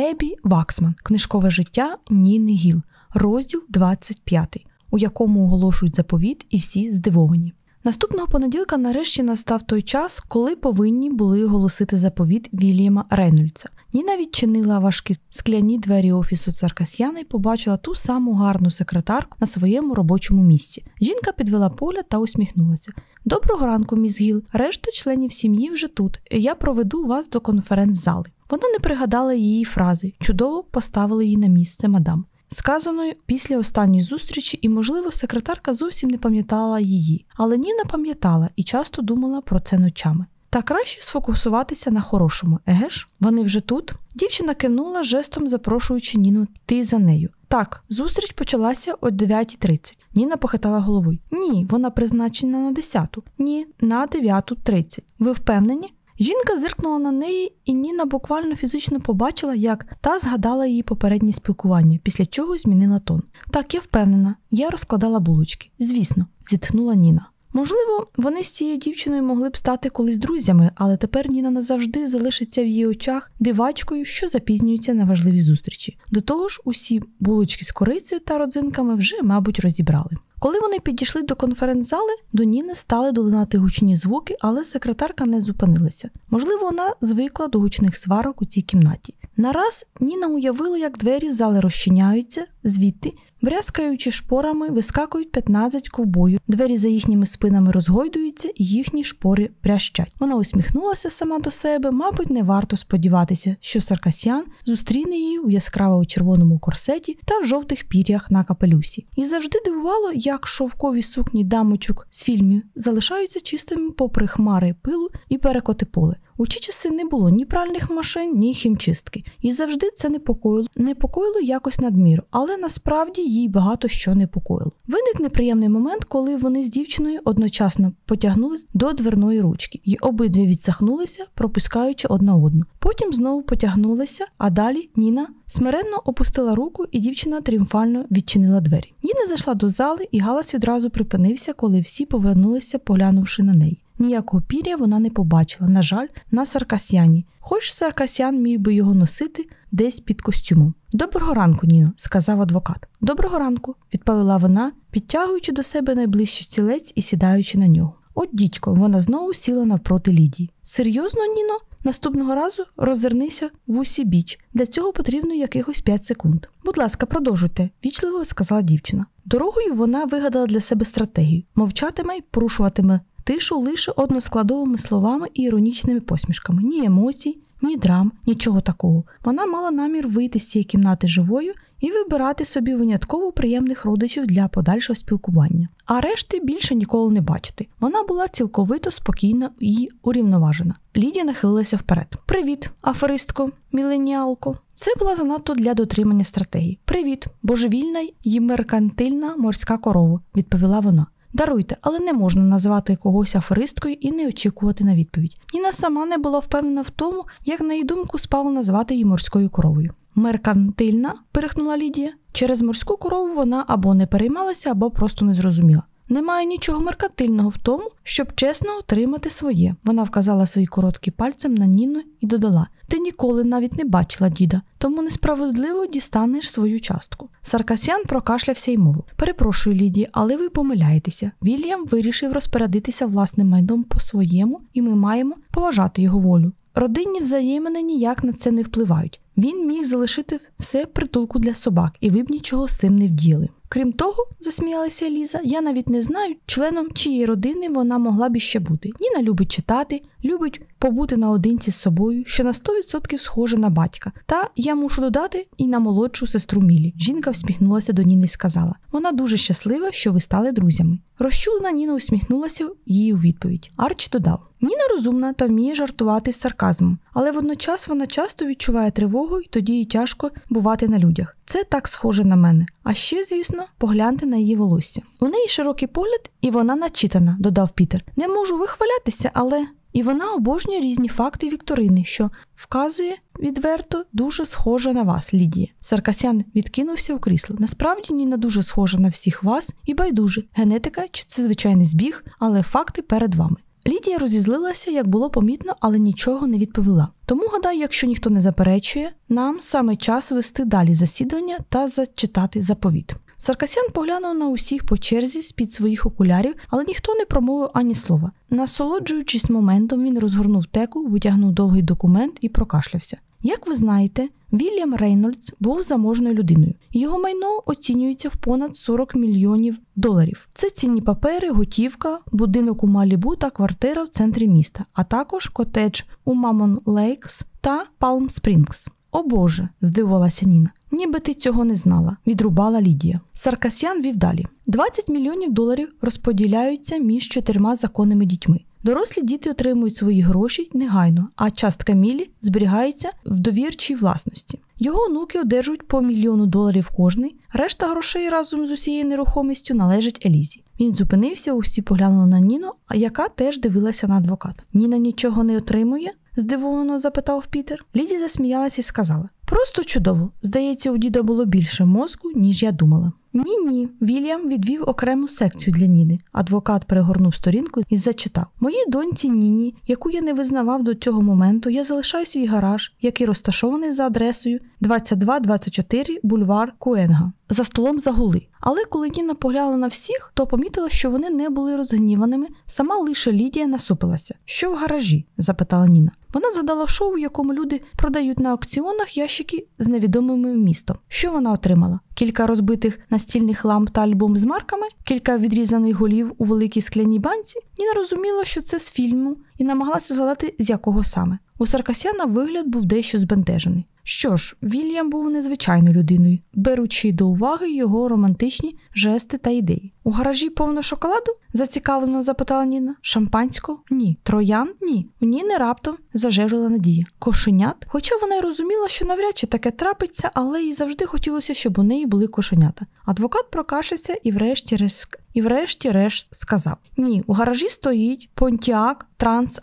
Еббі Ваксман, книжкове життя Ніни Гілл, розділ 25, у якому оголошують заповіт, і всі здивовані. Наступного понеділка нарешті настав той час, коли повинні були оголосити заповіт Вільяма Рейнольдса. Ніна відчинила важкі скляні двері офісу Саркасяна і побачила ту саму гарну секретарку на своєму робочому місці. Жінка підвела погляд та усміхнулася. Доброго ранку, міс Гілл. Решта членів сім'ї вже тут. Я проведу вас до конференц-зали. Вона не пригадала її фрази, чудово поставили її на місце, мадам. Сказаною після останньої зустрічі, і, можливо, секретарка зовсім не пам'ятала її, але Ніна пам'ятала і часто думала про це ночами. Та краще сфокусуватися на хорошому, еге ж? Вони вже тут. Дівчина кивнула жестом, запрошуючи Ніну ти за нею. Так, зустріч почалася о 9.30. Ніна похитала головою. Ні, вона призначена на 10. Ні, на 9.30. Ви впевнені? Жінка зиркнула на неї, і Ніна буквально фізично побачила, як та згадала її попереднє спілкування, після чого змінила тон. Так, я впевнена, я розкладала булочки. Звісно, зітхнула Ніна. Можливо, вони з цією дівчиною могли б стати колись друзями, але тепер Ніна назавжди залишиться в її очах дивачкою, що запізнюється на важливі зустрічі. До того ж, усі булочки з корицею та родзинками вже, мабуть, розібрали. Коли вони підійшли до конференц-зали, до Ніни стали долинати гучні звуки, але секретарка не зупинилася. Можливо, вона звикла до гучних сварок у цій кімнаті. Нараз Ніна уявила, як двері зали розчиняються, звідти Брязкаючи шпорами, вискакують 15 ковбоїв, двері за їхніми спинами розгойдуються і їхні шпори прящать. Вона усміхнулася сама до себе, мабуть, не варто сподіватися, що Саркасян зустріне її у яскраво червоному корсеті та в жовтих пір'ях на капелюсі. І завжди дивувало, як шовкові сукні дамочок з фільмів залишаються чистими попри хмари пилу і перекоти поле. У ті часи не було ні пральних машин, ні хімчистки, і завжди це непокоїло, непокоїло якось надміру, але насправді їй багато що непокоїло. Виник неприємний момент, коли вони з дівчиною одночасно потягнулись до дверної ручки, і обидві відсахнулися, пропускаючи одна одну. Потім знову потягнулися, а далі Ніна смиренно опустила руку, і дівчина тріумфально відчинила двері. Ніна зайшла до зали, і галас відразу припинився, коли всі повернулися, поглянувши на неї. Ніякого пір'я вона не побачила, на жаль, на Саркасяні, хоч Саркасян міг би його носити десь під костюмом. Доброго ранку, Ніно, сказав адвокат. Доброго ранку, відповіла вона, підтягуючи до себе найближчий стілець і сідаючи на нього. От дідько, вона знову сіла навпроти Лідії. Серйозно, Ніно? Наступного разу роззирнися в усі біч. Для цього потрібно якихось 5 секунд. Будь ласка, продовжуйте, вічливо сказала дівчина. Дорогою вона вигадала для себе стратегію: мовчатиме й порушуватиме тишу лише односкладовими словами і іронічними посмішками, ні емоцій, ні драм, нічого такого. Вона мала намір вийти з цієї кімнати живою і вибирати собі винятково приємних родичів для подальшого спілкування. А решти більше ніколи не бачити. Вона була цілковито спокійна і урівноважена. Лідія нахилилася вперед. Привіт, аферистко, міленіалко. Це була занадто для дотримання стратегії. Привіт, божевільна й меркантильна морська корова, відповіла вона. Даруйте, але не можна назвати когось аферисткою і не очікувати на відповідь. Ніна сама не була впевнена в тому, як на її думку спало назвати її морською коровою. Меркантильна, перехнула Лідія. Через морську корову вона або не переймалася, або просто не зрозуміла. Немає нічого меркантильного в тому, щоб чесно отримати своє. Вона вказала свої короткі пальцем на Ніну і додала: Ти ніколи навіть не бачила діда, тому несправедливо дістанеш свою частку. Саркасян прокашлявся й мовив: Перепрошую, Лідії, але ви помиляєтеся. Вільям вирішив розпорядитися власним майном по-своєму, і ми маємо поважати його волю. Родинні взаємини ніяк на це не впливають. Він міг залишити все притулку для собак, і ви б нічого з цим не вділи. Крім того, засміялася Ліза, я навіть не знаю, членом чиєї родини вона могла б іще бути. Ніна любить читати, любить побути наодинці з собою, що на 100% схоже на батька. Та я мушу додати і на молодшу сестру Мілі. Жінка всміхнулася до Ніни і сказала: вона дуже щаслива, що ви стали друзями. Розчулена Ніна усміхнулася їй у відповідь. Арч додав: Ніна розумна та вміє жартувати з сарказмом, але водночас вона часто відчуває тривогу, і тоді їй тяжко бувати на людях. Це так схоже на мене. А ще, звісно, погляньте на її волосся. У неї широкий погляд, і вона начитана, додав Пітер. Не можу вихвалятися, але. І вона обожнює різні факти Вікторини, що вказує відверто дуже схожа на вас, Лідія. Саркасян відкинувся у крісло. Насправді Ніна дуже схожа на всіх вас і байдуже. Генетика чи це звичайний збіг, але факти перед вами. Лідія розізлилася, як було помітно, але нічого не відповіла. Тому, гадаю, якщо ніхто не заперечує, нам саме час вести далі засідання та зачитати заповіт. Саркасян поглянув на усіх по черзі з під своїх окулярів, але ніхто не промовив ані слова. Насолоджуючись моментом, він розгорнув теку, витягнув довгий документ і прокашлявся. Як ви знаєте, Вільям Рейнольдс був заможною людиною. Його майно оцінюється в понад 40 мільйонів доларів. Це цінні папери, готівка, будинок у Малібу та квартира в центрі міста, а також котедж у Маммот-Лейкс та Палм Спрінгс. О Боже, здивувалася Ніна. Ніби ти цього не знала, відрубала Лідія. Саркасян вів далі: 20 мільйонів доларів розподіляються між чотирма законними дітьми. Дорослі діти отримують свої гроші негайно, а частка Міллі зберігається в довірчій власності. Його онуки одержують по мільйону доларів кожний, решта грошей разом з усією нерухомістю належить Елізі. Він зупинився, усі поглянули на Ніну, яка теж дивилася на адвоката. Ніна нічого не отримує? здивовано запитав Пітер. Ліді засміялася і сказала: Просто чудово. Здається, у діда було більше мозку, ніж я думала. Ні, ні. Вільям відвів окрему секцію для Ніни. Адвокат перегорнув сторінку і зачитав: Моїй доньці Ніні, яку я не визнавав до цього моменту, я залишаю свій гараж, який розташований за адресою 2224 бульвар Куенга. За столом загули. Але коли Ніна поглянула на всіх, то помітила, що вони не були розгніваними. Сама лише Лідія насупилася. Що в гаражі? запитала Ніна. Вона згадала шоу, в якому люди продають на аукціонах ящики з невідомими містом. Що вона отримала? Кілька розбитих настільних ламп та альбом з марками, кілька відрізаних голів у великій скляній банці. Ніна розуміла, що це з фільму, і намагалася згадати, з якого саме. У Саркасяна вигляд був дещо збентежений. Що ж, Вільям був незвичайною людиною, беручи до уваги його романтичні жести та ідеї. У гаражі повно шоколаду? зацікавлено запитала Ніна. Шампанського? Ні. Троян? Ні. У Ніни раптом зажеврила надія. Кошенят? Хоча вона й розуміла, що навряд чи таке трапиться, але їй завжди хотілося, щоб у неї були кошенята. Адвокат прокашився і врешті-решт і врешті-решт сказав: Ні, у гаражі стоїть Pontiac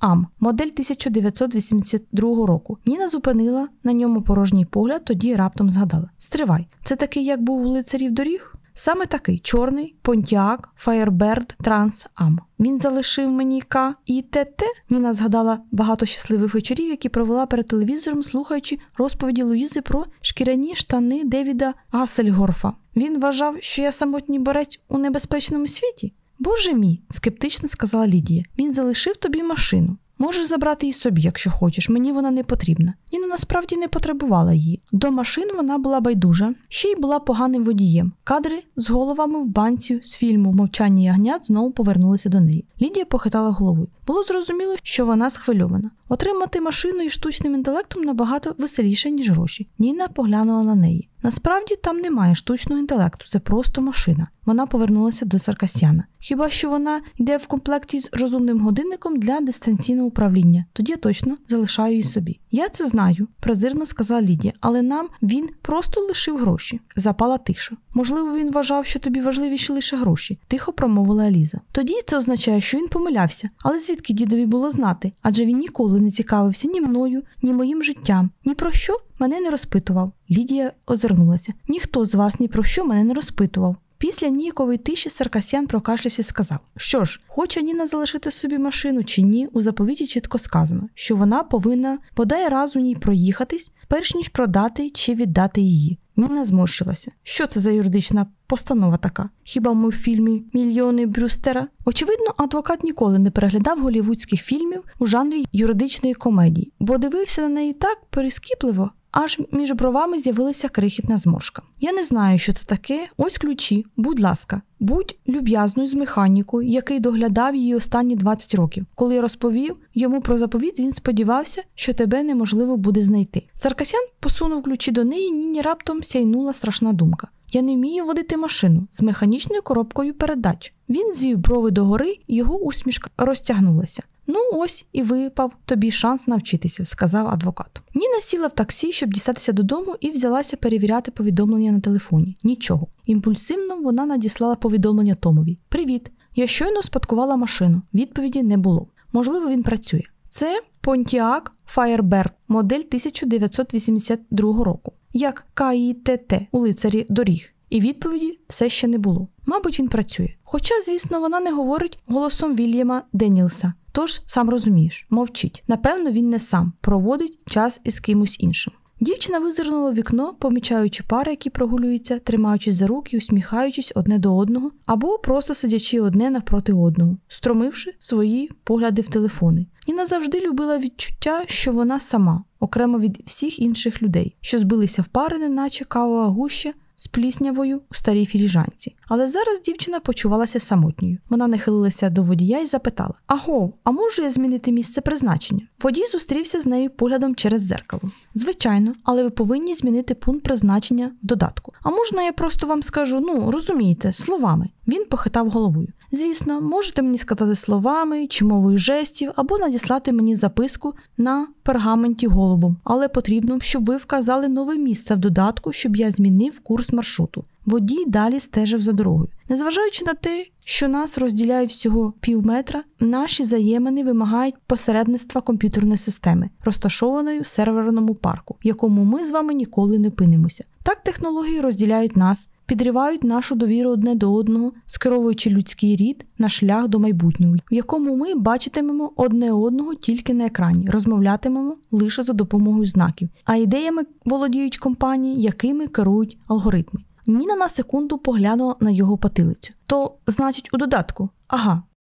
Am, модель 1982 року. Ніна зупинила на ньому порожній погляд, тоді раптом згадала: Стривай, це такий, як був у лицарів доріг? Саме такий чорний Pontiac Firebird Trans Am. Він залишив мені К і ТТ. Ніна згадала багато щасливих вечорів, які провела перед телевізором, слухаючи розповіді Луїзи про шкіряні штани Девіда Гассельгорфа. Він вважав, що я самотній борець у небезпечному світі. Боже мій, скептично сказала Лідія. Він залишив тобі машину. Можеш забрати її собі, якщо хочеш, мені вона не потрібна. Ніна насправді не потребувала її. До машин вона була байдужа, ще й була поганим водієм. Кадри з головами в банці з фільму Мовчання ягнят знову повернулися до неї. Лідія похитала головою. Було зрозуміло, що вона схвильована. Отримати машину із штучним інтелектом набагато веселіше, ніж гроші. Ніна поглянула на неї. Насправді там немає штучного інтелекту, це просто машина. Вона повернулася до Саркасяна. Хіба що вона йде в комплекті з розумним годинником для дистанційного управління? Тоді я точно залишаю її собі. Я це знаю, презирно сказала Лідія, але нам він просто лишив гроші. Запала тиша. Можливо, він вважав, що тобі важливіші лише гроші, тихо промовила Ліза. Тоді це означає, що він помилявся, але звідки дідові було знати? Адже він ніколи не цікавився ні мною, ні моїм життям, ні про що мене не розпитував. Лідія озирнулася. Ніхто з вас ні про що мене не розпитував. Після ніякової тиші Саркасян прокашлявся і сказав: Що ж, хоче Ніна залишити собі машину чи ні, у заповіті чітко сказано, що вона повинна подай раз у ній проїхатись, перш ніж продати чи віддати її. Ніна зморщилася. Що це за юридична постанова така? Хіба ми в фільмі Мільйони Брюстера? Очевидно, адвокат ніколи не переглядав голівудських фільмів у жанрі юридичної комедії, бо дивився на неї так перескіпливо, аж між бровами з'явилася крихітна зморшка. Я не знаю, що це таке. Ось ключі, будь ласка, будь люб'язною з механікою, який доглядав її останні 20 років. Коли я розповів йому про заповіт, він сподівався, що тебе неможливо буде знайти. Саркасян посунув ключі до неї, ніні раптом сяйнула страшна думка. Я не вмію водити машину з механічною коробкою передач. Він звів брови догори, його усмішка розтягнулася. Ну, ось і випав тобі шанс навчитися, сказав адвокат. Ніна сіла в таксі, щоб дістатися додому, і взялася перевіряти повідомлення на телефоні. Нічого. Імпульсивно вона надіслала повідомлення Томові: Привіт! Я щойно спадкувала машину. Відповіді не було. Можливо, він працює. Це Pontiac Firebird, модель 1982 року, як КІТТ у лицарі доріг. І відповіді все ще не було. Мабуть, він працює. Хоча, звісно, вона не говорить голосом Вільяма Денілса. Тож, сам розумієш, мовчить. Напевно, він не сам проводить час із кимось іншим. Дівчина визирнула вікно, помічаючи пари, які прогулюються, тримаючись за руки, усміхаючись одне до одного, або просто сидячи одне навпроти одного, стромивши свої погляди в телефони. Ніна завжди любила відчуття, що вона сама, окремо від всіх інших людей, що збилися в пари, неначе кавова гуща, з пліснявою у старій філіжанці. Але зараз дівчина почувалася самотньою. Вона нахилилася до водія і запитала: Аго, а можу я змінити місце призначення? Водій зустрівся з нею поглядом через дзеркало. Звичайно, але ви повинні змінити пункт призначення в додатку. А можна я просто вам скажу, ну розумієте, словами. Він похитав головою. Звісно, можете мені сказати словами чи мовою жестів, або надіслати мені записку на пергаменті голубом, але потрібно, щоб ви вказали нове місце в додатку, щоб я змінив курс маршруту. Водій далі стежив за дорогою. Незважаючи на те, що нас розділяє всього пів метра, наші заємини вимагають посередництва комп'ютерної системи, розташованої в серверному парку, в якому ми з вами ніколи не пинимося. Так технології розділяють нас, підривають нашу довіру одне до одного, скеровуючи людський рід на шлях до майбутнього, в якому ми бачитимемо одне одного тільки на екрані, розмовлятимемо лише за допомогою знаків, а ідеями володіють компанії, якими керують алгоритми. Ніна на секунду поглянула на його потилицю. То, значить, у додатку. Ага,